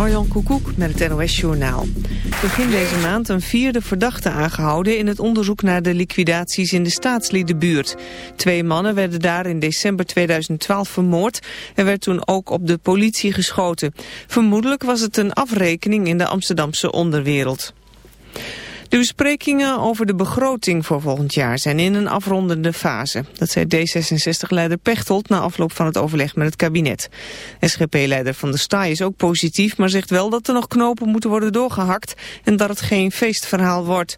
Marjan Koekoek met het NOS Journaal. Begin deze maand een vierde verdachte aangehouden... in het onderzoek naar de liquidaties in de staatsliedenbuurt. Twee mannen werden daar in december 2012 vermoord... en werd toen ook op de politie geschoten. Vermoedelijk was het een afrekening in de Amsterdamse onderwereld. De besprekingen over de begroting voor volgend jaar zijn in een afrondende fase. Dat zei D66-leider Pechtold na afloop van het overleg met het kabinet. SGP-leider Van der Staaij is ook positief, maar zegt wel dat er nog knopen moeten worden doorgehakt en dat het geen feestverhaal wordt.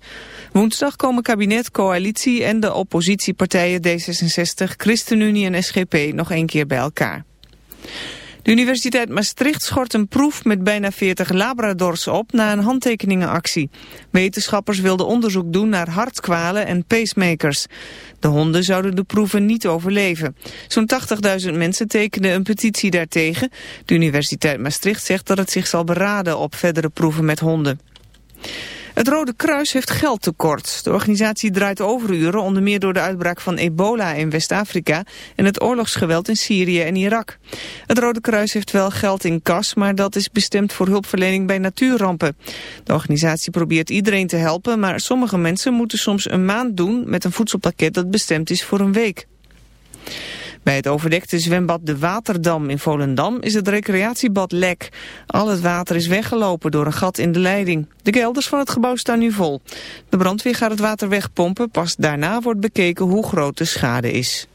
Woensdag komen kabinet, coalitie en de oppositiepartijen D66, ChristenUnie en SGP nog een keer bij elkaar. De Universiteit Maastricht schort een proef met bijna 40 labradors op na een handtekeningenactie. Wetenschappers wilden onderzoek doen naar hartkwalen en pacemakers. De honden zouden de proeven niet overleven. Zo'n 80.000 mensen tekenden een petitie daartegen. De Universiteit Maastricht zegt dat het zich zal beraden op verdere proeven met honden. Het Rode Kruis heeft geldtekort. De organisatie draait overuren, onder meer door de uitbraak van ebola in West-Afrika en het oorlogsgeweld in Syrië en Irak. Het Rode Kruis heeft wel geld in kas, maar dat is bestemd voor hulpverlening bij natuurrampen. De organisatie probeert iedereen te helpen, maar sommige mensen moeten soms een maand doen met een voedselpakket dat bestemd is voor een week. Bij het overdekte zwembad De Waterdam in Volendam is het recreatiebad lek. Al het water is weggelopen door een gat in de leiding. De kelders van het gebouw staan nu vol. De brandweer gaat het water wegpompen. Pas daarna wordt bekeken hoe groot de schade is.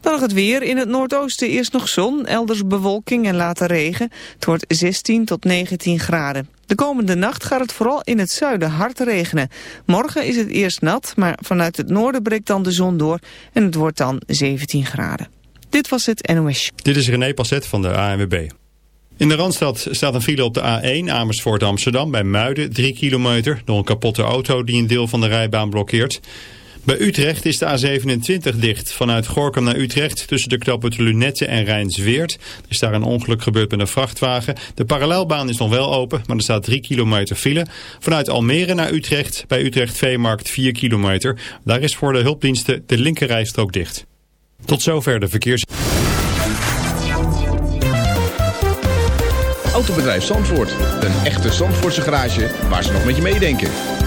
Dan nog het weer. In het noordoosten eerst nog zon, elders bewolking en later regen. Het wordt 16 tot 19 graden. De komende nacht gaat het vooral in het zuiden hard regenen. Morgen is het eerst nat, maar vanuit het noorden breekt dan de zon door en het wordt dan 17 graden. Dit was het NOS. Dit is René Passet van de ANWB. In de Randstad staat een file op de A1 Amersfoort Amsterdam bij Muiden 3 kilometer door een kapotte auto die een deel van de rijbaan blokkeert. Bij Utrecht is de A27 dicht. Vanuit Gorkum naar Utrecht tussen de knoppen Lunette en Rijnsweert. Er is daar een ongeluk gebeurd met een vrachtwagen. De parallelbaan is nog wel open, maar er staat 3 kilometer file. Vanuit Almere naar Utrecht, bij Utrecht Veemarkt 4 kilometer. Daar is voor de hulpdiensten de linkerrijstrook dicht. Tot zover de verkeers... Autobedrijf Zandvoort. Een echte Zandvoortse garage waar ze nog met je meedenken.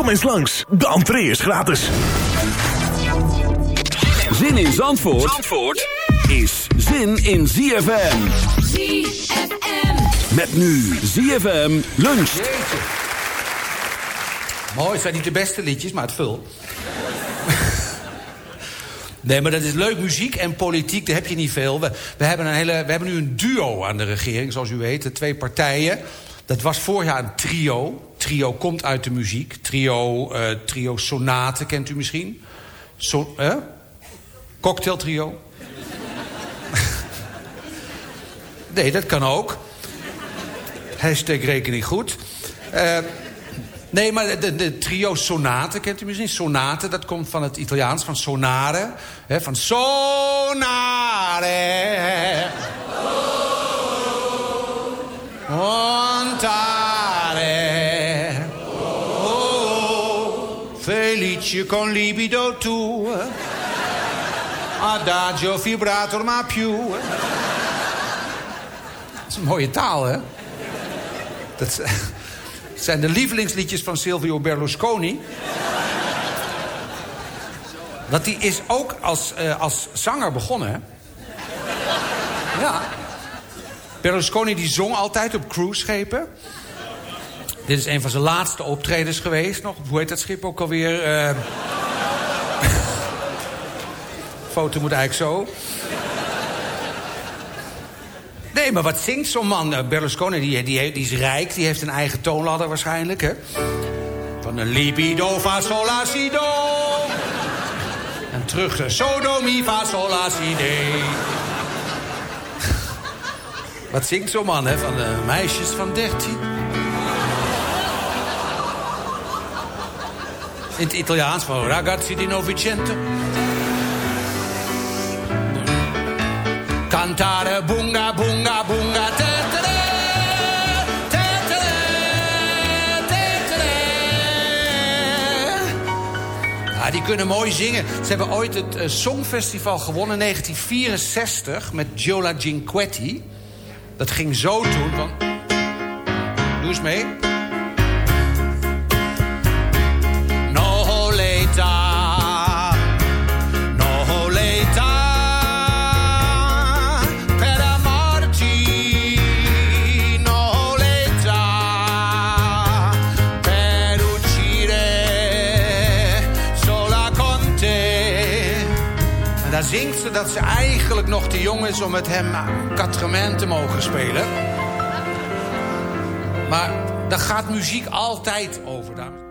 Kom eens langs, de entree is gratis. Zin in Zandvoort, Zandvoort is zin in ZFM. ZFM. Met nu ZFM luncht. Mooi, het zijn niet de beste liedjes, maar het vul. Nee, maar dat is leuk. Muziek en politiek, daar heb je niet veel. We, we, hebben, een hele, we hebben nu een duo aan de regering, zoals u weet. De twee partijen. Dat was vorig jaar een trio. Trio komt uit de muziek. Trio, eh trio Sonate, kent u misschien? So? Cocktail trio. nee, dat kan ook. Hashtag rekening goed. Eh, nee, maar de, trio Sonate, kent u misschien? Sonate, dat komt van het Italiaans, van sonare. Van sonare. Montare. Felice con libido tu. Adagio vibrator ma più. Dat is een mooie taal, hè? Dat zijn de lievelingsliedjes van Silvio Berlusconi. Want die is ook als, eh, als zanger begonnen, hè? Ja. Berlusconi die zong altijd op cruiseschepen. Dit is een van zijn laatste optredens geweest nog. Hoe heet dat schip ook alweer? Eh foto moet eigenlijk zo. Nee, maar wat zingt zo'n man? Eh, Berlusconi, die, die, die is rijk, die heeft een eigen toonladder waarschijnlijk, hè? Van een libido fa sol do. En terug naar sodo mi fa sol de. Wat zingt zo'n man, hè? Van de meisjes van 13. In het Italiaans van ragazzi di Novecento. Cantare bunga bunga bunga. Ja, die kunnen mooi zingen. Ze hebben ooit het eh, Songfestival gewonnen in 1964 met Giola Cinquetti. Dat ging zo toen van... Doe eens mee. En daar zingt ze dat ze eigenlijk nog te jong is om met hem quatre te mogen spelen. Maar daar gaat muziek altijd over. dames.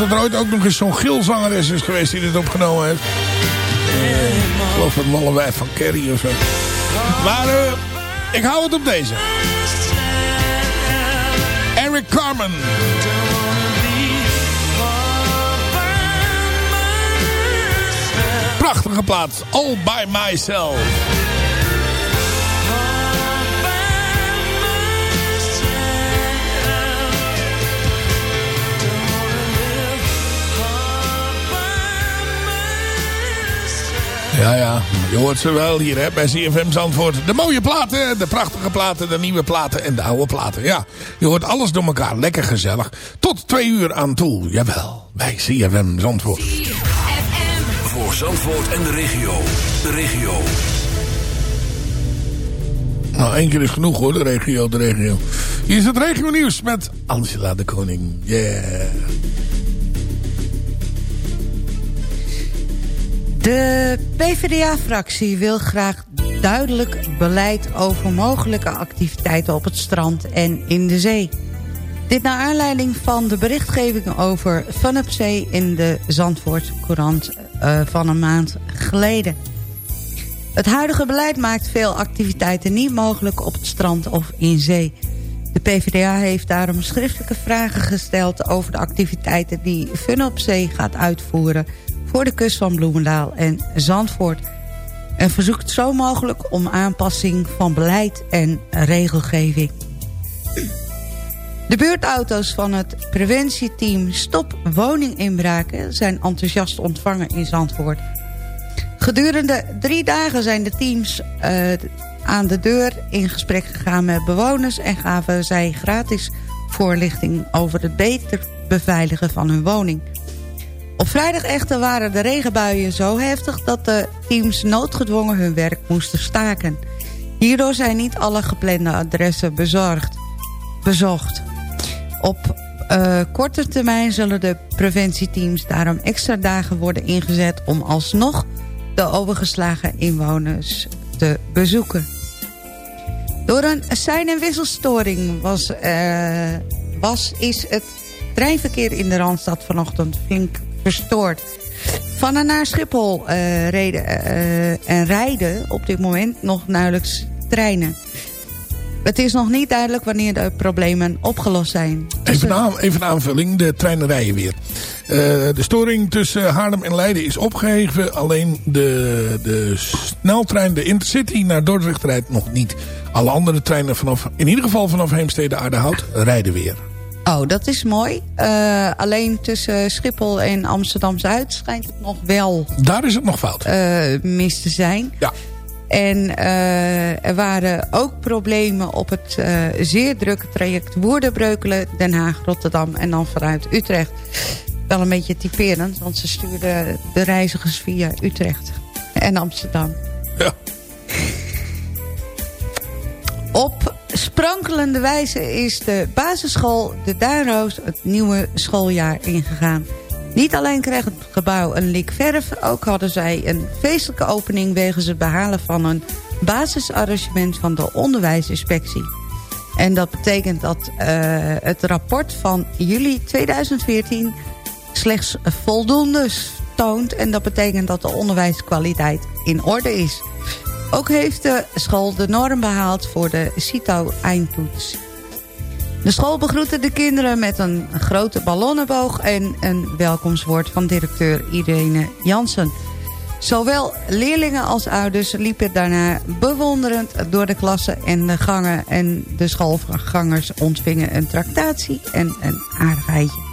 Dat er ooit ook nog eens zo'n gilzangeres is geweest die dit opgenomen heeft. Ik geloof dat Mallewijf van Kerry of zo. Maar eh, ik hou het op deze. Eric Carmen. Prachtige plaats. All by myself. Ja, ja. Je hoort ze wel hier hè, bij CFM Zandvoort. De mooie platen, de prachtige platen, de nieuwe platen en de oude platen. Ja, je hoort alles door elkaar. Lekker gezellig. Tot twee uur aan toe. Jawel, bij CFM Zandvoort. Voor Zandvoort en de regio. De regio. Nou, één keer is genoeg hoor, de regio, de regio. Hier is het regio nieuws met Angela de Koning. Yeah. De PvdA-fractie wil graag duidelijk beleid over mogelijke activiteiten op het strand en in de zee. Dit naar aanleiding van de berichtgeving over Fun Zee in de Zandvoort Courant eh, van een maand geleden. Het huidige beleid maakt veel activiteiten niet mogelijk op het strand of in zee. De PvdA heeft daarom schriftelijke vragen gesteld over de activiteiten die Fun Zee gaat uitvoeren voor de kust van Bloemendaal en Zandvoort. En verzoekt zo mogelijk om aanpassing van beleid en regelgeving. De buurtauto's van het preventieteam Stop Woninginbraken... zijn enthousiast ontvangen in Zandvoort. Gedurende drie dagen zijn de teams eh, aan de deur in gesprek gegaan met bewoners... en gaven zij gratis voorlichting over het beter beveiligen van hun woning. Op vrijdag echter waren de regenbuien zo heftig... dat de teams noodgedwongen hun werk moesten staken. Hierdoor zijn niet alle geplande adressen bezorgd, bezocht. Op eh, korte termijn zullen de preventieteams daarom extra dagen worden ingezet... om alsnog de overgeslagen inwoners te bezoeken. Door een sein- en wisselstoring was, eh, was, is het treinverkeer in de Randstad vanochtend flink verstoord. Van en naar Schiphol eh, reden, eh, en rijden op dit moment nog nauwelijks treinen. Het is nog niet duidelijk wanneer de problemen opgelost zijn. Even een, aan- even een aanvulling, de treinen rijden weer. Eh, de storing tussen Haarlem en Leiden is opgeheven. Alleen de, de sneltrein, de Intercity naar Dordrecht rijdt nog niet. Alle andere treinen vanaf, in ieder geval vanaf Heemstede Aardehout, rijden weer. Oh, dat is mooi. Eh, alleen tussen Schiphol en Amsterdam-Zuid schijnt het nog wel Daar is het nog fout. eh, mis te zijn. Ja. En eh, er waren ook problemen op het zeer drukke traject Woerden-Breukelen, Den Haag, Rotterdam en dan vanuit Utrecht. Wel een beetje typerend, want ze stuurden de reizigers via Utrecht en Amsterdam. Ja. Op sprankelende wijze is de basisschool De Duinroos het nieuwe schooljaar ingegaan. Niet alleen kreeg het gebouw een lik verf... ook hadden zij een feestelijke opening... wegens het behalen van een basisarrangement van de onderwijsinspectie. En dat betekent dat eh, het rapport van juli 2014... slechts voldoende toont. En dat betekent dat de onderwijskwaliteit in orde is. Ook heeft de school de norm behaald voor de CITO-eindtoets. De school begroette de kinderen met een grote ballonnenboog... en een welkomstwoord van directeur Irene Jansen. Zowel leerlingen als ouders liepen daarna bewonderend door de klassen en de gangen... en de schoolgangers ontvingen een tractatie en een aardigheidje.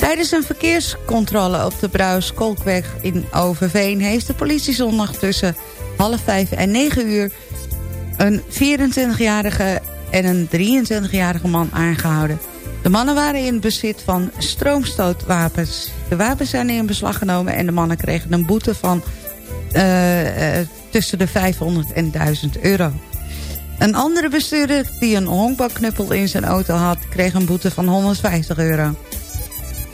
Tijdens een verkeerscontrole op de Brouwerskolkweg in Overveen... heeft de politie zondag tussen half vijf en negen uur... een 24-jarige en een 23-jarige man aangehouden. De mannen waren in bezit van stroomstootwapens. De wapens zijn in beslag genomen en de mannen kregen een boete van eh, eh, tussen de 500 en 1000 euro. Een andere bestuurder die een honkbalknuppel in zijn auto had... kreeg een boete van 150 euro.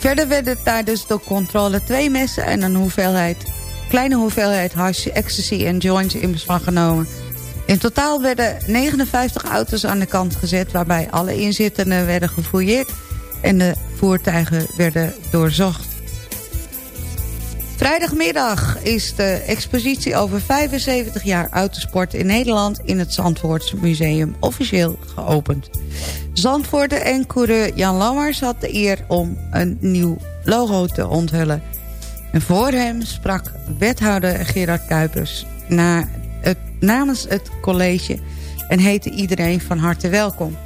Verder werden tijdens de controle twee messen en een hoeveelheid, kleine hoeveelheid hash, ecstasy en joints in beslag genomen. In totaal werden 59 auto's aan de kant gezet... waarbij alle inzittenden werden gefouilleerd en de voertuigen werden doorzocht. Vrijdagmiddag is de expositie over 75 jaar autosport in Nederland... in het Zandvoorts Museum officieel geopend. Zandvoorter en coureur Jan Lammers had de eer om een nieuw logo te onthullen. En voor hem sprak wethouder Gerard Kuipers na namens het college... en heette iedereen van harte welkom.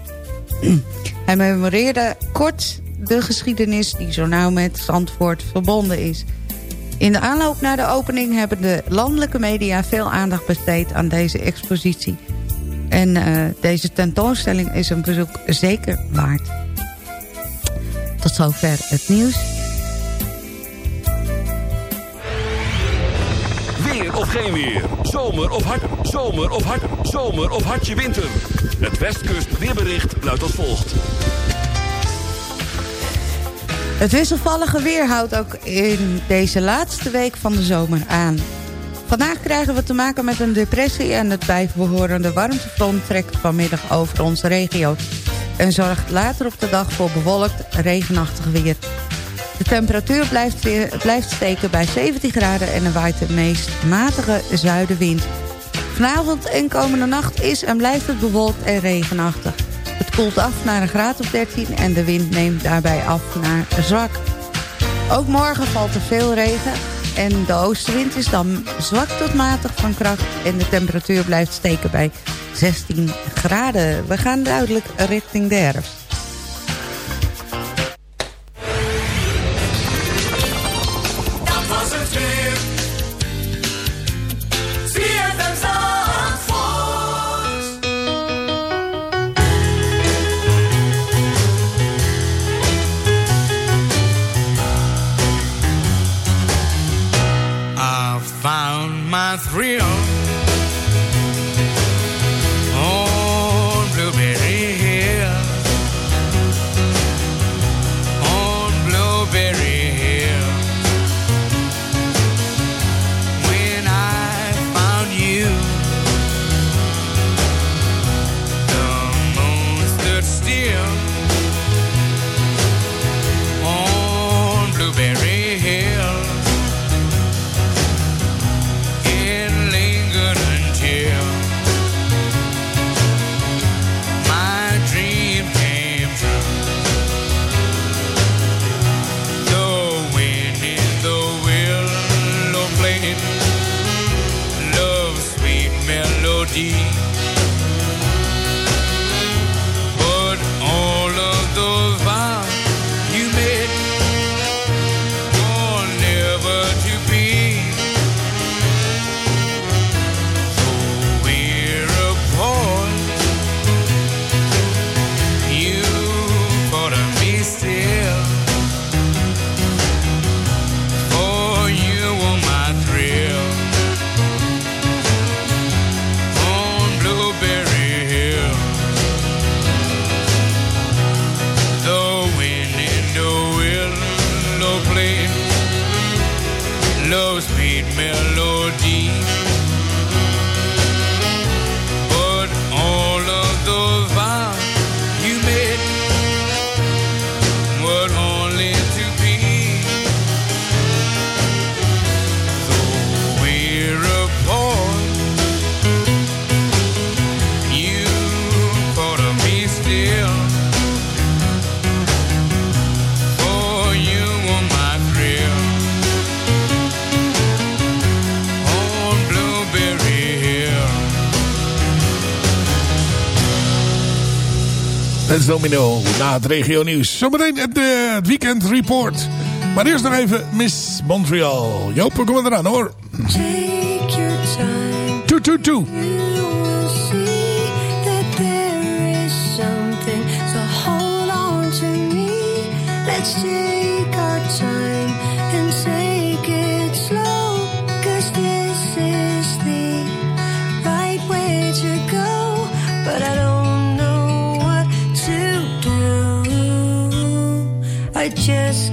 Hij memoreerde kort de geschiedenis die zo nauw met Zandvoort verbonden is... In de aanloop naar de opening hebben de landelijke media veel aandacht besteed aan deze expositie. En uh, deze tentoonstelling is een bezoek zeker waard. Tot zover het nieuws. Weer of geen weer. Zomer of hard. Zomer of hard. Zomer of hartje winter. Het Westkust weerbericht luidt als volgt. Het wisselvallige weer houdt ook in deze laatste week van de zomer aan. Vandaag krijgen we te maken met een depressie en het bijbehorende warmtefront trekt vanmiddag over onze regio. En zorgt later op de dag voor bewolkt, regenachtig weer. De temperatuur blijft, blijft steken bij 17 graden en er waait de meest matige zuidenwind. Vanavond en komende nacht is en blijft het bewolkt en regenachtig. Het koelt af naar een graad of 13 en de wind neemt daarbij af naar zwak. Ook morgen valt er veel regen en de oostenwind is dan zwak tot matig van kracht... en de temperatuur blijft steken bij 16 graden. We gaan duidelijk richting de herfst. Domino na het regio nieuws. Zometeen het, eh, het weekend report. Maar eerst nog even Miss Montreal. Joop, we komen eraan hoor. Take your time. Toet, toet, toet. You will just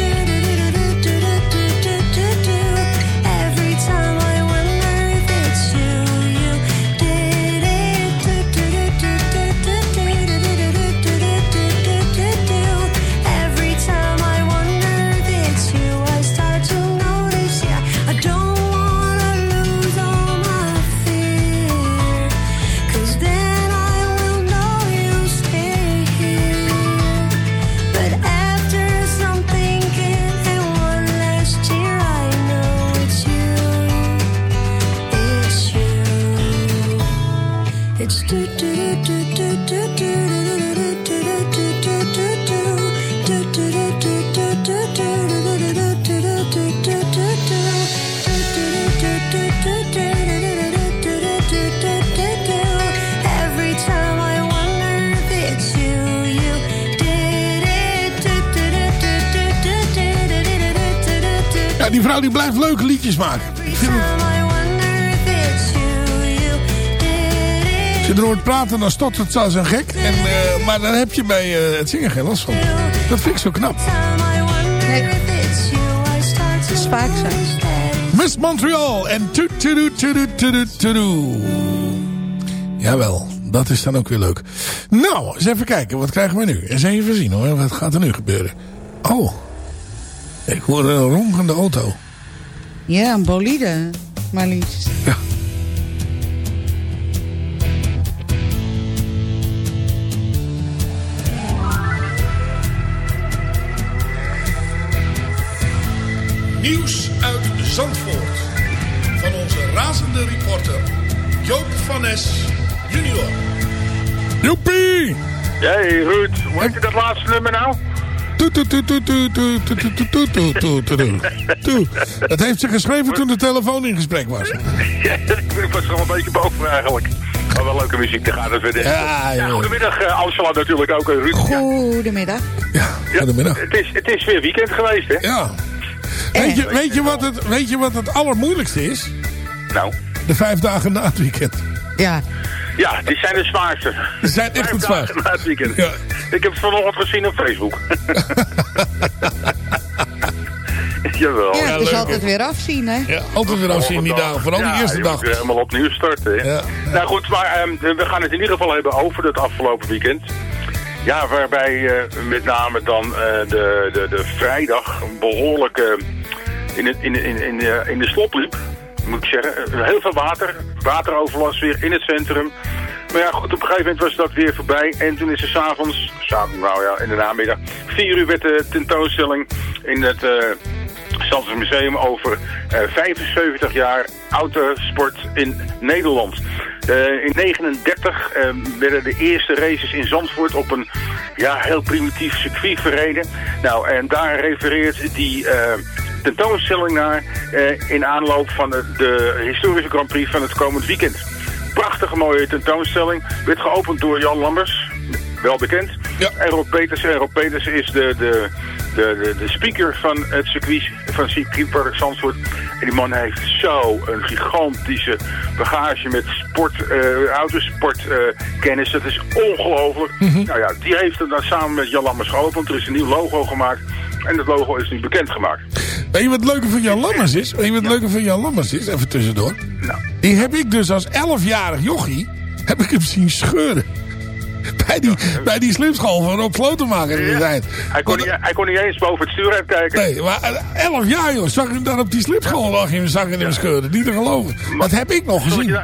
do Erover praten, dan stottert ze als een gek. En, eh, maar dan heb je bij eh, het zingen geen last van. Dat vind ik zo knap. Nee. Het is vaak zo. Miss Montreal en toet toet toet toet toet Jawel, dat is dan ook weer leuk. Nou, eens even kijken. Wat krijgen we nu? Eens even zien hoor. Wat gaat er nu gebeuren? Oh. Ik hoor een ronkende auto. Ja, een bolide, maar liefst. Ja. Nieuws uit Zandvoort. Van onze razende reporter Joop van Es junior. Joepie! Hey Ruud, hoe heet je dat laatste nummer nou? Dat heeft ze geschreven toen de telefoon in gesprek was. Ja, ik was er wel een beetje boven eigenlijk. Maar wel leuke muziek te gaan. Dus ja, ja, goedemiddag uh, natuurlijk ook. Ruud. Goedemiddag. Ja, goedemiddag. Het, is, het is weer weekend geweest hè? Ja. Weet je, weet, je wat het, weet je wat het allermoeilijkste is? Nou? De vijf dagen na het weekend. Ja. Ja, die zijn de zwaarste. Die zijn echt het Vijf dagen zwaarste. na het weekend. Ja. Ik heb het vanochtend gezien op Facebook. Jawel. Ja, het is altijd weer afzien, hè? Ja, altijd weer afzien die dagen. Vooral Ja, die eerste dag. helemaal opnieuw starten. hè. Ja. Nou goed, maar ehm, we gaan het in ieder geval hebben over het afgelopen weekend. Ja, waarbij eh, met name dan eh, de, de, de vrijdag behoorlijk eh, in, het, in, in, in, eh, in de slop liep. Moet ik zeggen. Heel veel water. Wateroverlast weer in het centrum. Maar ja, goed, op een gegeven moment was dat weer voorbij. En toen is er s'avonds, nou ja, in de namiddag, vier uur werd de tentoonstelling in het... eh Zandvoort Museum over eh, 75 jaar autosport in Nederland. Eh, in 1939 eh, werden de eerste races in Zandvoort op een ja, heel primitief circuit verreden. Nou, en daar refereert die eh, tentoonstelling naar eh, in aanloop van de, de historische Grand Prix van het komend weekend. Prachtige mooie tentoonstelling. Werd geopend door Jan Lammers, wel bekend. En Rob Peters. En Rob Peters is de, de, de, de, speaker van het circuit, van circuitpark Zandvoort. En die man heeft zo een gigantische bagage met sport, eh autosportkennis. dat is ongelooflijk. Nou ja, die heeft het dan samen met Jan Lammers geopend. Er is een nieuw logo gemaakt. En dat logo is nu bekendgemaakt. Weet je wat het leuke van Jan Lammers is? Weet je wat het leuke van Jan Lammers is? Even tussendoor. Die heb ik dus als 11-jarig jochie, heb ik hem zien scheuren. Bij die, bij die slipschool van Rob Slotenmaker in de tijd. Hij kon, niet, hij kon niet eens boven het stuur uitkijken. Nee, maar eh, 11 jaar joh, zag ik hem dan op die slipschool lag in zag ik hem scheuren. Niet te geloven. Dat heb ik nog gezien.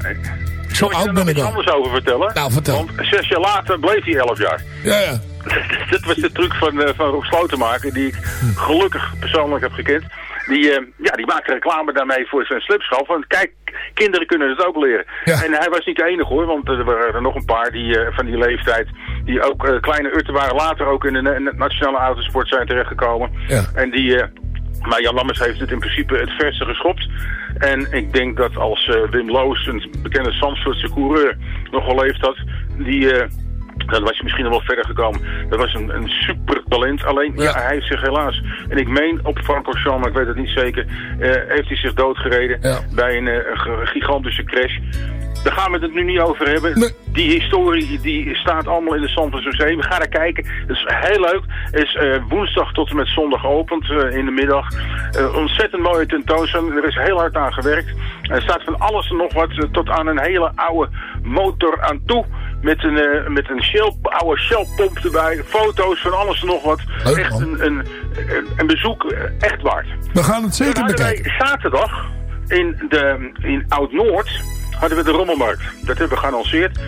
Zo oud ben ik iets al. anders over vertellen? Nou, vertel. Want zes jaar later bleef hij 11 jaar. Ja, ja. Dit was de truc van, eh, van Rob Slotenmaker, die ik gelukkig persoonlijk heb gekend. Die, eh, ja, die maakte reclame daarmee voor zijn slipschool. Van kijk, kinderen kunnen het ook leren. En hij was niet de enige hoor, want er waren er nog een paar die, eh, van die leeftijd... die ook eh, kleine urten waren, later ook in de, na- nationale autosport zijn terechtgekomen. Ja. En die... maar Jan Lammers heeft het in principe het verste geschopt. En ik denk dat als Wim Loos, een bekende Zandvoortse coureur, nog wel leeft had... die... dan was hij misschien nog wel verder gekomen. Dat was een, een super talent. Alleen, ja. hij heeft zich helaas... En ik meen op Francorchamps, maar ik weet het niet zeker... eh, heeft hij zich doodgereden bij een, eh, gigantische crash. Daar gaan we het nu niet over hebben. Die historie die staat allemaal in het Zandvoort Museum. Ga daar kijken. Dat is heel leuk. Het is eh, woensdag tot en met zondag geopend in de middag. Ontzettend mooie tentoonstelling. Er is heel hard aan gewerkt. Er staat van alles en nog wat tot aan een hele oude motor aan toe. Met een, eh, met een Shell, oude Shell-pomp erbij. Foto's van alles en nog wat. Leuk, echt een, een, een, een bezoek eh, echt waard. We gaan het zeker bekijken. wij zaterdag in, de, in Oud-Noord hadden we de rommelmarkt. Dat hebben we geannonceerd.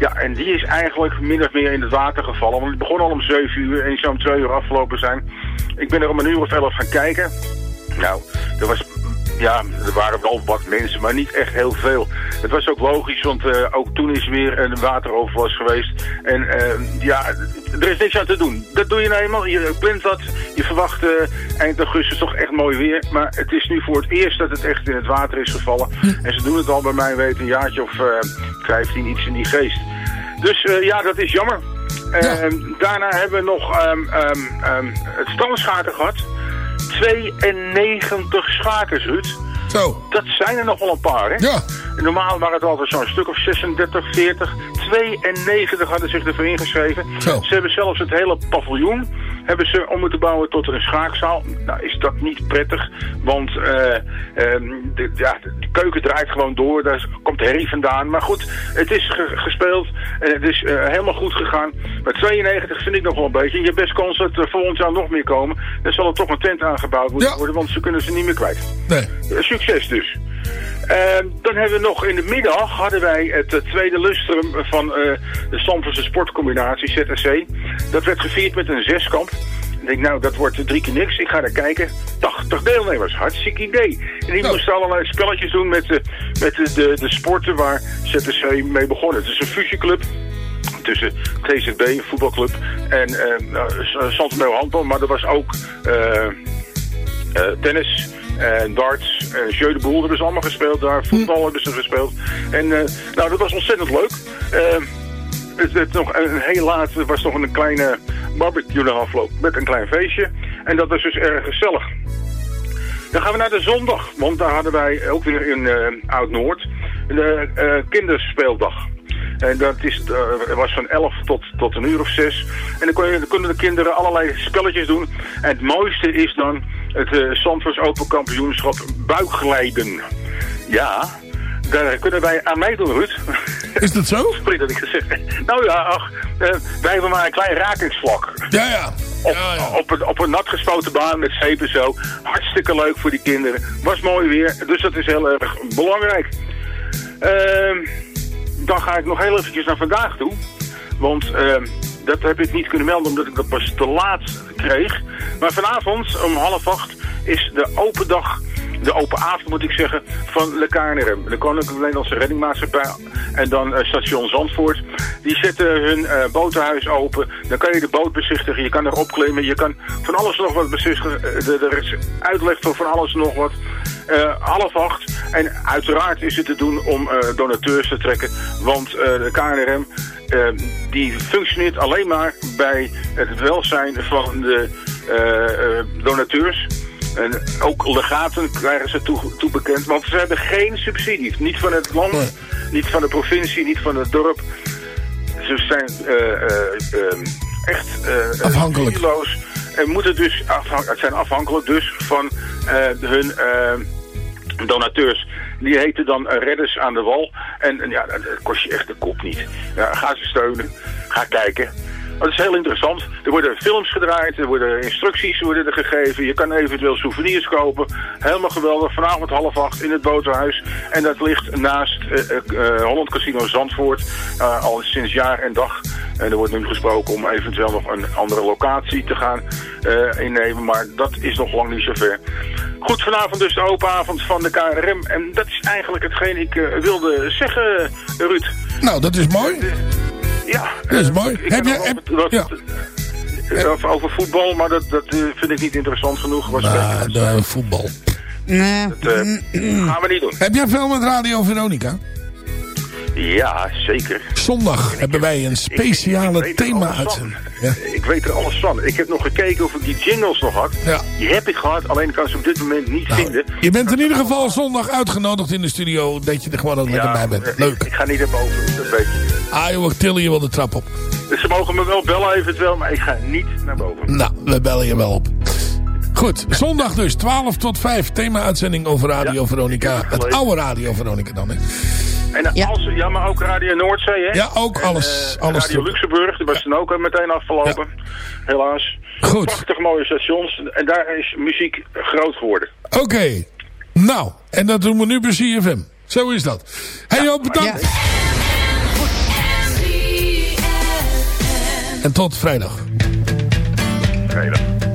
Ja, en die is eigenlijk min of meer in het water gevallen. Want het begon al om 7 uur en zou om 2 uur afgelopen zijn. Ik ben er om een uur of 11 gaan kijken. Nou, er was... Ja, er waren wel wat mensen, maar niet echt heel veel. Het was ook logisch, want eh, ook toen is weer een wateroverlast geweest. En eh, ja, er is niks aan te doen. Dat doe je nou eenmaal. Je plant dat. Je verwacht eh, eind augustus toch echt mooi weer. Maar het is nu voor het eerst dat het echt in het water is gevallen. En ze doen het al bij mij weten een jaartje of eh 15 iets in die geest. Dus ja, dat is jammer. Daarna hebben we nog ehm, ehm, ehm, het standschaken gehad. 92 schakers, Ruud. Zo. Dat zijn er nog wel een paar, hè? Ja. Normaal waren het altijd zo'n stuk of 36, 40. 92 hadden zich ervoor ingeschreven. Zo. Ze hebben zelfs het hele paviljoen hebben ze om moeten bouwen tot een schaakzaal. Nou is dat niet prettig, want eh, ehm, de, ja, de keuken draait gewoon door. Daar komt herrie vandaan. Maar goed, het is ge- gespeeld en het is eh, helemaal goed gegaan. Maar 92 vind ik nog wel een beetje. Je best kans dat er volgend jaar nog meer komen. Dan zal er toch een tent aangebouwd moeten worden, want ze kunnen ze niet meer kwijt. Nee. Eh, Succes dus. Ehm, dan hebben we nog in de middag hadden wij het eh, tweede lustrum van eh, de Stamfordse sportcombinatie ZSC. Dat werd gevierd met een zeskamp. Ik denk, nou, dat wordt drie keer niks. Ik ga daar kijken. 80 deelnemers. Hartstikke idee. En die moesten allerlei spelletjes doen met, de, met de, de, de sporten waar ZSC mee begonnen. Het is een fusieclub tussen TZB, een voetbalclub, en uh, handbal. Maar er was ook eh, eh, tennis en darts en jeu de boel hebben ze allemaal gespeeld daar. Voetbal hebben ze gespeeld. En eh, nou, dat was ontzettend leuk. Eh, het, het nog, een heel laat was nog een kleine barbecue na afloop met een klein feestje. En dat was dus erg gezellig. Dan gaan we naar de zondag, want daar hadden wij ook weer in eh, Oud-Noord de kinderspeeldag. En dat is, was van 11 tot, tot een uur of 6. En dan, je, dan kunnen de kinderen allerlei spelletjes doen. En het mooiste is dan het uh, Zandvoors Open Kampioenschap buikglijden. Ja, daar kunnen wij aan meedoen, Ruud. Is dat zo? Sorry dat ik het zeg. Nou ja, ach, eh, wij hebben maar een klein rakingsvlak. Ja, ja. Op, op, een, op een nat gespoten baan met zeep en zo. Hartstikke leuk voor die kinderen. Was mooi weer, dus dat is heel erg belangrijk. Ehm, dan ga ik nog heel eventjes naar vandaag toe. Want ehm, dat heb ik niet kunnen melden omdat ik dat pas te laat kreeg. Maar vanavond om half acht is de open dag de open avond moet ik zeggen, van de KNRM. De Koninklijke Nederlandse Reddingmaatschappij en dan uh, station Zandvoort. Die zetten hun uh, botenhuis open. Dan kan je de boot bezichtigen, je kan erop klimmen, je kan van alles nog wat bezichtigen. Er is uitleg voor van alles nog wat. Half acht. En uiteraard is het te doen om donateurs te trekken. Want de KNRM die functioneert alleen maar bij het welzijn van de eh, eh, donateurs. En ook legaten krijgen ze toe, toebekend. Want ze hebben geen subsidie. Niet van het land, niet van de provincie, niet van het dorp. Ze zijn ehm, echt Afhankelijk. En moeten dus afhan- zijn afhankelijk dus van hun eh, donateurs. Die heten dan eh, Redders aan de Wal. En, ja, dat dat kost je echt de kop niet. Ga ze steunen. Ga kijken. Dat is heel interessant. Er worden films gedraaid, er worden instructies worden er gegeven. Je kan eventueel souvenirs kopen. Helemaal geweldig. Vanavond half acht in het Boterhuis. En dat ligt naast eh, eh, eh, Holland Casino Zandvoort. al sinds jaar en dag. En er wordt nu gesproken om eventueel nog een andere locatie te gaan innemen. Maar dat is nog lang niet zover. Goed, vanavond dus de open avond van de KRM. En dat is eigenlijk hetgeen ik wilde zeggen, Ruud. Nou, dat is mooi. Ja. Dat is mooi. Ik Heb je... Heb, wat- ja. eh, over, over voetbal, maar dat, dat eh, vind ik niet interessant genoeg. Was Nou, de voetbal. Nee. dat eh, gaan we niet doen. Heb jij veel met Radio Veronica? Ja, zeker. Zondag hebben wij een speciale weet er thema uit. van. Ik weet er alles van. Ik heb nog gekeken of ik die jingles nog had. Ja. Die heb ik gehad, alleen ik kan ze op dit moment niet vinden. Je bent in ieder geval zondag uitgenodigd in de studio. Dat je er gewoon ook lekker bij bent. eh, Leuk. Ik ga niet naar boven, dat weet je. Ah joh, ik tillen je wel de trap op. Dus ze mogen me wel bellen eventueel, maar ik ga niet naar boven. Nou, we bellen je wel op. Goed, zondag dus, 12 tot 5. Thema-uitzending over Radio Veronica. Het oude Radio Veronica dan, hè? En ja. Als, ja, maar ook Radio Noordzee, hè? Ja, ook alles. Eh, alles Radio. Luxemburg, die was dan ook eh, meteen afgelopen. Helaas. Goed. Prachtig mooie stations. En daar is muziek groot geworden. Oké. Nou, en dat doen we nu bij CFM. Zo is dat. Hey Joop, bedankt. En tot vrijdag. Vrijdag.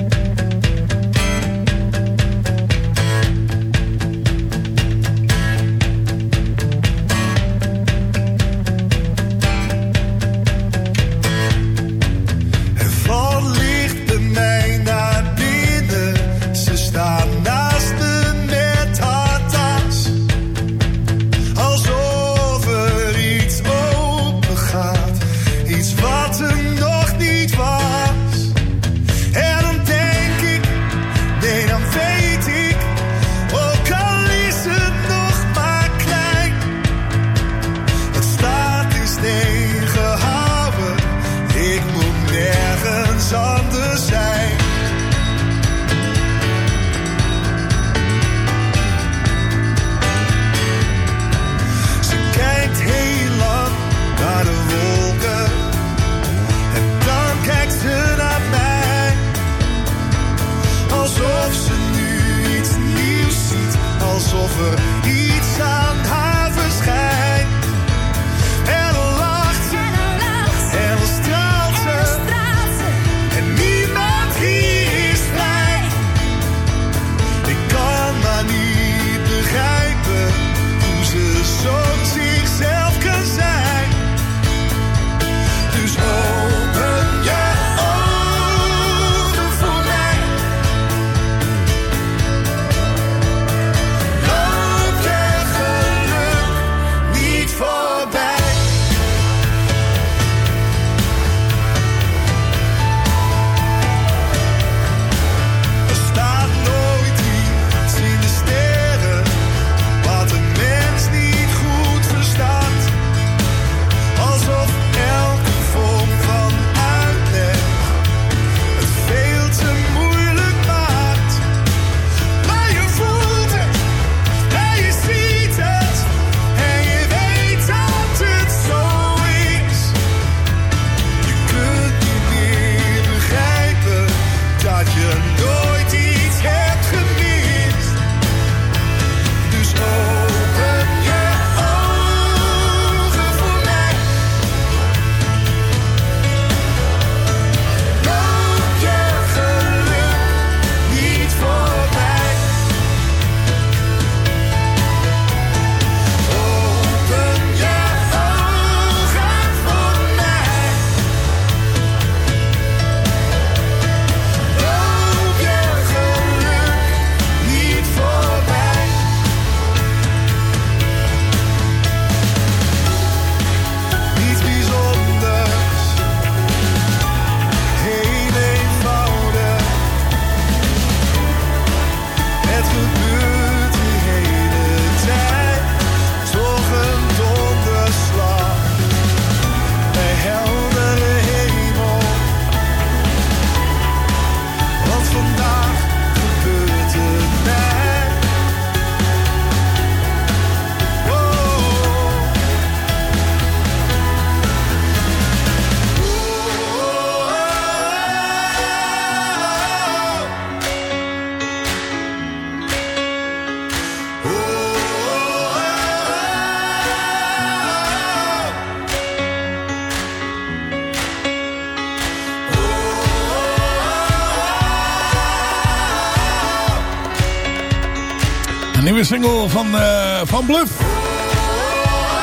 Single van, eh, van Bluff.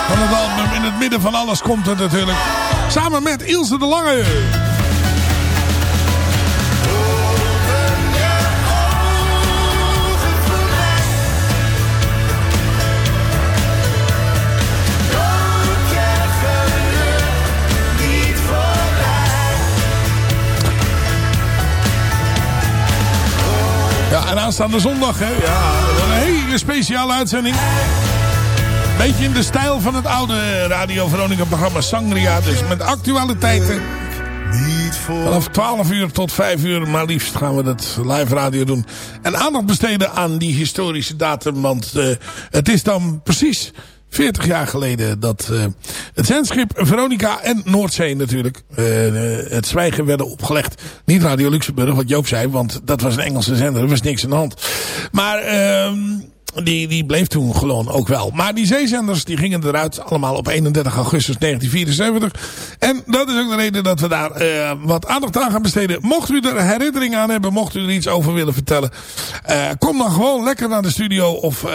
Van het album In het midden van alles komt het natuurlijk. Samen met Ilse de Lange. En aanstaande zondag, hè. Ja, een hele speciale uitzending. Beetje in de stijl van het oude Radio Veronica programma Sangria. Dus met actualiteiten. Vanaf 12 uur tot 5 uur maar liefst gaan we dat live radio doen. En aandacht besteden aan die historische datum. Want uh, het is dan precies 40 jaar geleden dat uh, het zendschip Veronica en Noordzee natuurlijk uh, het zwijgen werden opgelegd. Niet Radio Luxemburg, wat Joop zei, want dat was een Engelse zender. Er was niks aan de hand. Maar... Uh, die, die bleef toen gewoon ook wel. Maar die zeezenders die gingen eruit allemaal op 31 augustus 1974. En dat is ook de reden dat we daar uh, wat aandacht aan gaan besteden. Mocht u er herinnering aan hebben, mocht u er iets over willen vertellen. Uh, kom dan gewoon lekker naar de studio of uh,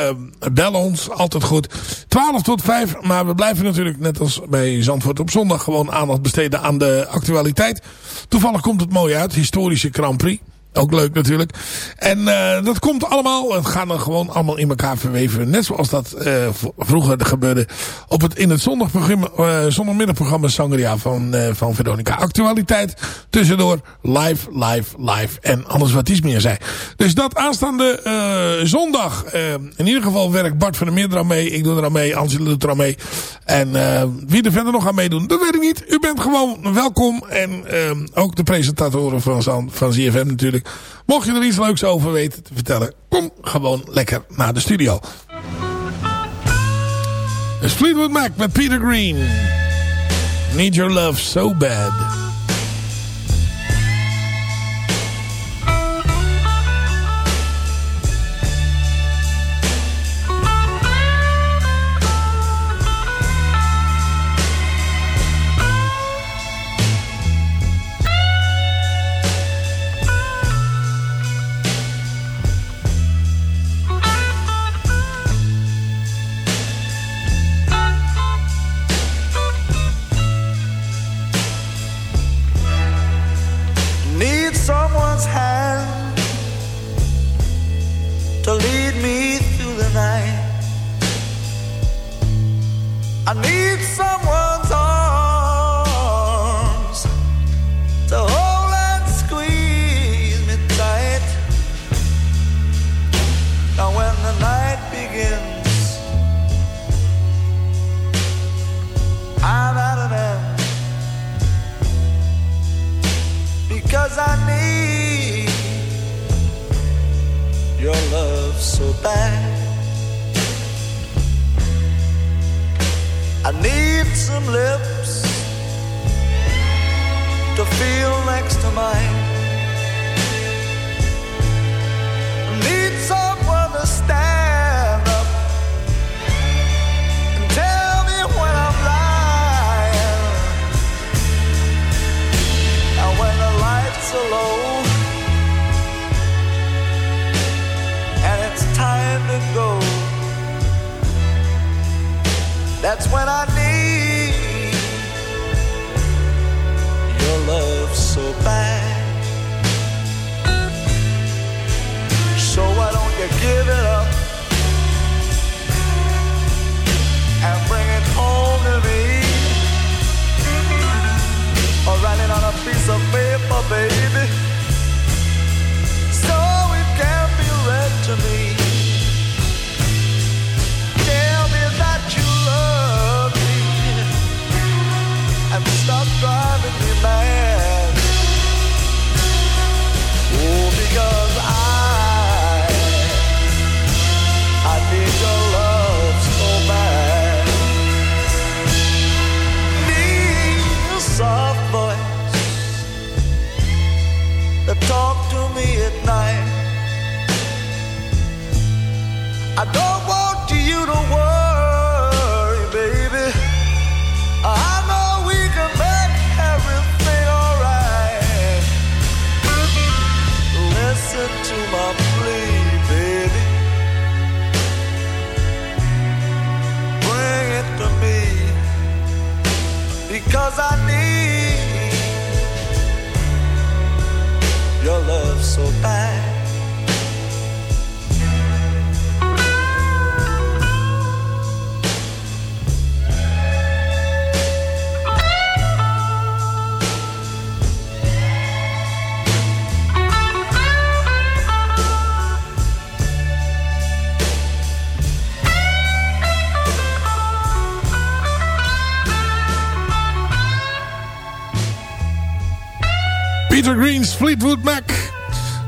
bel ons. Altijd goed. 12 tot 5. Maar we blijven natuurlijk net als bij Zandvoort op zondag gewoon aandacht besteden aan de actualiteit. Toevallig komt het mooi uit. Historische Grand Prix. Ook leuk natuurlijk. En uh, dat komt allemaal. Het gaat dan gewoon allemaal in elkaar verweven. Net zoals dat uh, vroeger gebeurde op het, in het uh, zondagmiddagprogramma Sangria van, van Veronica. Actualiteit tussendoor. Live, live, live. En alles wat iets meer zei. Dus dat aanstaande zondag. in ieder geval werkt Bart van der Meer eraan mee. Ik doe er aan mee. Angela doet er aan mee. En wie er verder nog aan meedoen, dat weet ik niet. U bent gewoon welkom. En ook de presentatoren van, van ZFM natuurlijk. Mocht je er iets leuks over weten te vertellen, kom gewoon lekker naar de studio. Dus Fleetwood Mac met Peter Green. Need your love so bad.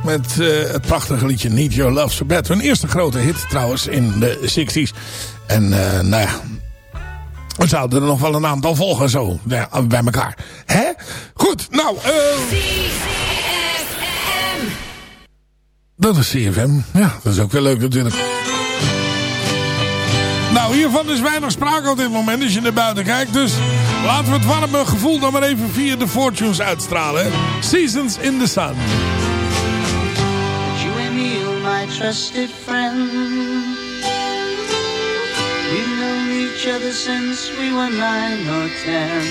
Met eh, het prachtige liedje Need Your Love So Bad. Hun eerste grote hit trouwens in de 60s. En eh, nou ja, er zouden er nog wel een aantal volgen zo bij elkaar. Hè? Goed, nou... eh dat is CFM. Ja, dat is ook wel leuk natuurlijk. Nou, hiervan is weinig sprake op dit moment als je naar buiten kijkt. Dus laten we het warme gevoel dan maar even via de Fortunes uitstralen. Seasons in the Sun. Trusted friend. We've known each other since we were nine or ten.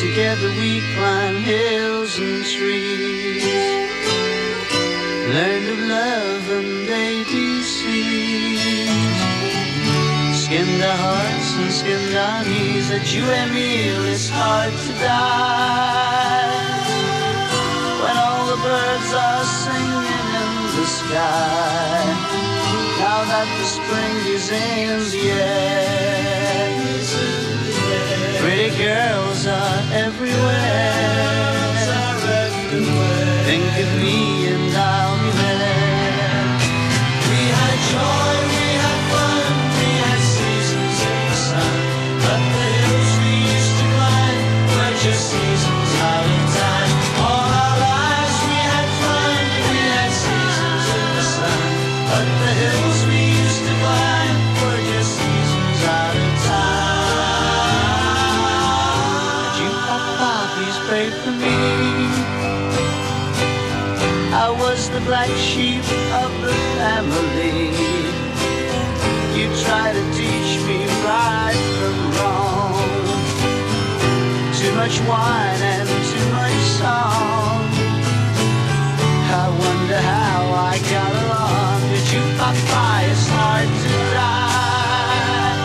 Together we climb hills and trees. Learned of love and ABCs. Skinned our hearts and skinned our knees. At you and me, it's hard to die when all the birds are singing sky. Now that the spring is in air, pretty girls are everywhere. Think of me the black sheep of the family. You try to teach me right from wrong. Too much wine and too much song. I wonder how I got along. Did you Papa? It's hard to die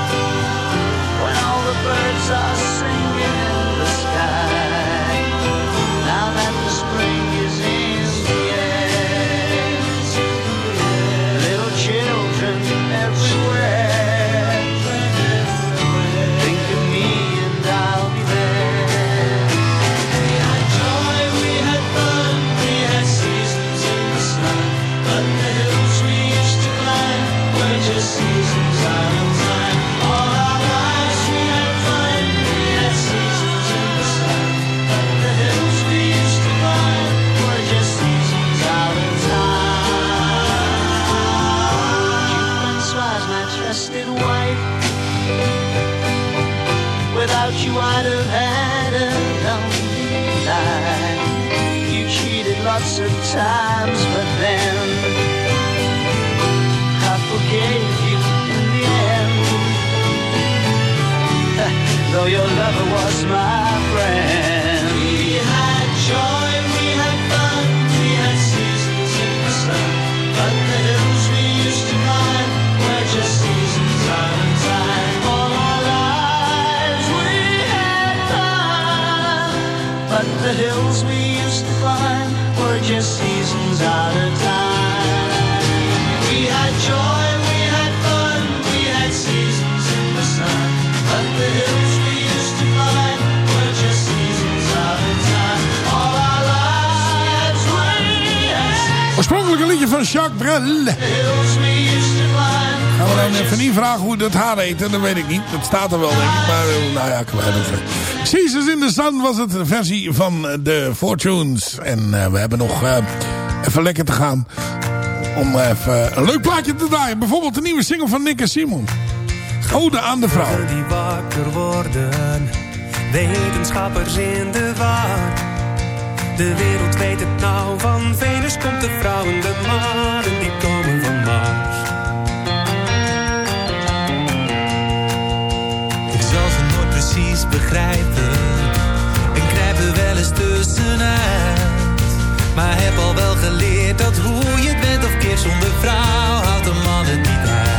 when all the birds are dat weet ik niet. Dat staat er wel denk ik. Maar eh, nou ja, ik weet het. Seasons in the Sun was het versie van de Fortunes. En eh, we hebben nog eh, even lekker te gaan. Om even een leuk plaatje te draaien. Bijvoorbeeld de nieuwe single van Nick en Simon. Ode aan de vrouw. die wakker worden. Wetenschappers in de war. De wereld weet het nou. Van Venus komt de vrouw en de manen die komen precies begrijpen En kruipen er wel eens tussenuit. Maar heb al wel geleerd dat hoe je het bent of keer zonder vrouw Houdt een man het niet uit.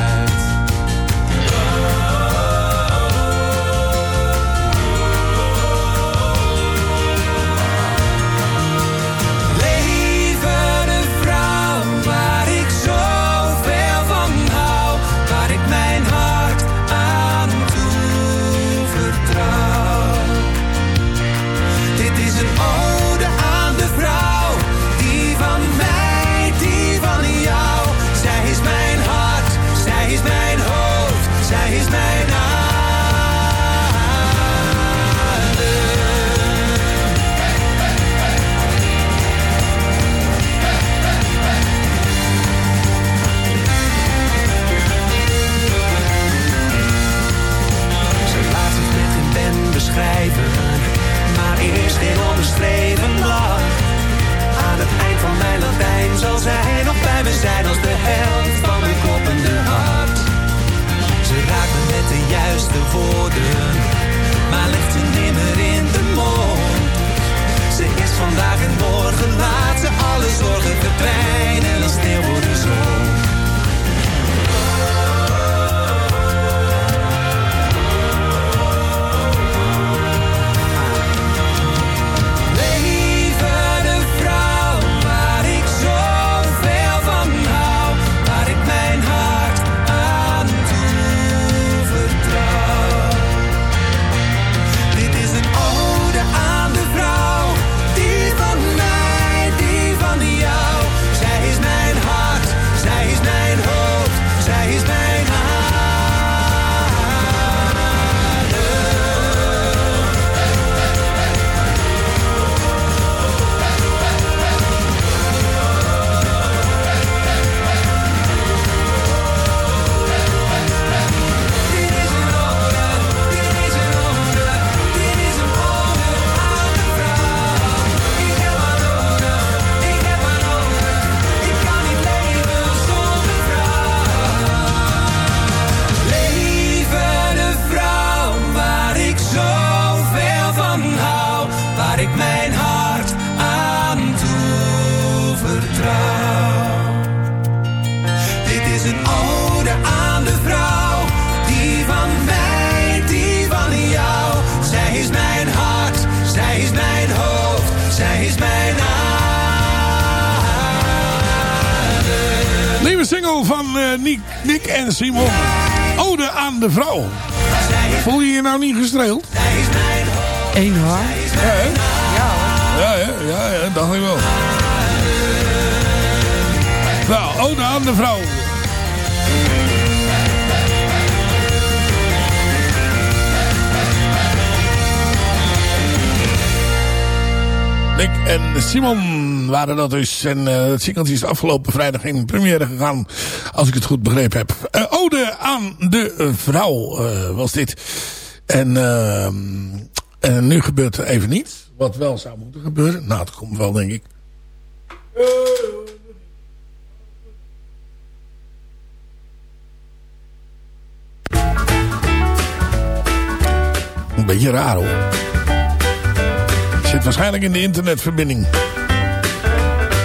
Eén hoor. Ja, hè? Ja, ja, ja, ja, dacht ik wel. Nou, ode aan de vrouw. Nick en Simon waren dat dus. En eh, het ziekenhuis is afgelopen vrijdag in première gegaan. Als ik het goed begrepen heb. Uh, ode aan de vrouw uh, was dit. En... Ehm, en nu gebeurt er even niets. Wat wel zou moeten gebeuren. Nou, dat komt wel, denk ik. Een beetje raar hoor. Het zit waarschijnlijk in de internetverbinding.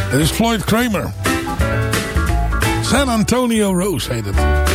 Het is Floyd Kramer. San Antonio Rose heet het.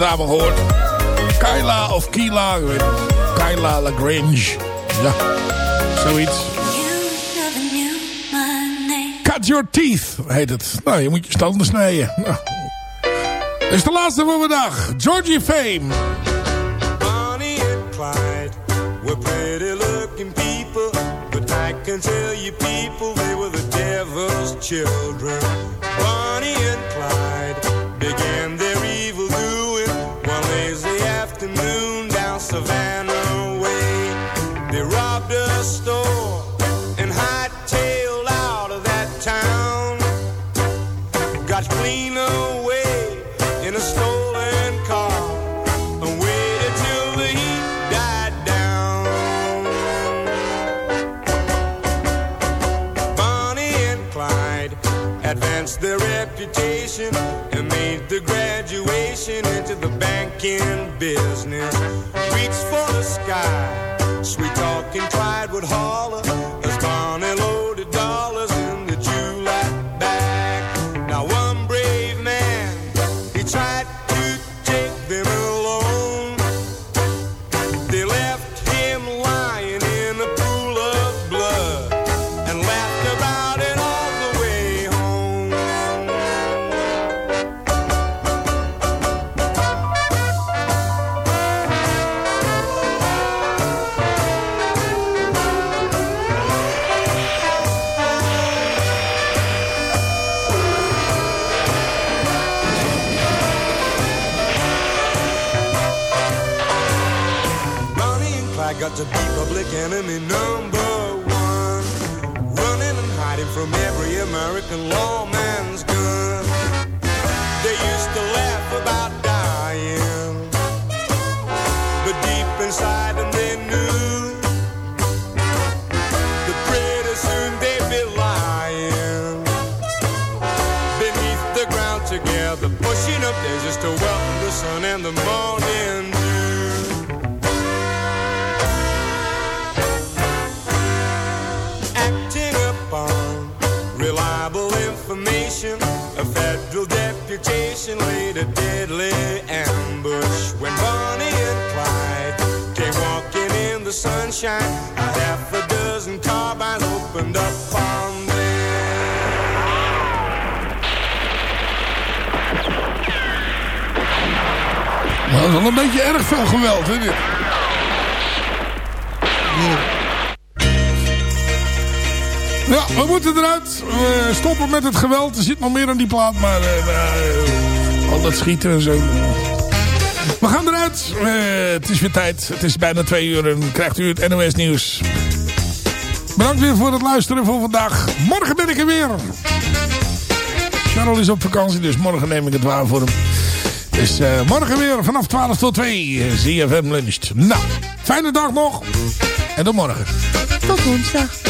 naam al gehoord. Kyla of Kila, ik. Kyla Lagrange. Ja, zoiets. Cut your teeth, heet het. Nou, je moet je standen snijden. Nou. Dit is de laatste van vandaag. Georgie Fame. Bonnie and Clyde were pretty looking people. But I can tell you people, they were the devil's children. Bonnie and Clyde began their the moon down Savannah way. They robbed a store. reaching into the banking business. Reach for the sky. Sweet talking pride would holler. Got to be public enemy number one. Running and hiding from every American lawman's gun. They used to laugh about dying, but deep inside them they knew that pretty soon they'd be lying beneath the ground together, pushing up daisies to welcome the sun and the morning federal deputation laid a deadly ambush when Bonnie and Clyde came walking in the sunshine. Half a dozen carbines opened up on them. Is wel een beetje erg veel geweld, hè, dit. Ja, we moeten eruit. We stoppen met het geweld. Er zit nog meer aan die plaat, maar... eh, eh, al dat schieten en zo. We gaan eruit. Eh, het is weer tijd. Het is bijna twee uur en krijgt u het NOS nieuws. Bedankt weer voor het luisteren voor vandaag. Morgen ben ik er weer. Charles is op vakantie, dus morgen neem ik het waar voor hem. Dus morgen weer vanaf 12 tot 2. eh, ZFM luncht. Nou, fijne dag nog. En tot morgen. Tot woensdag.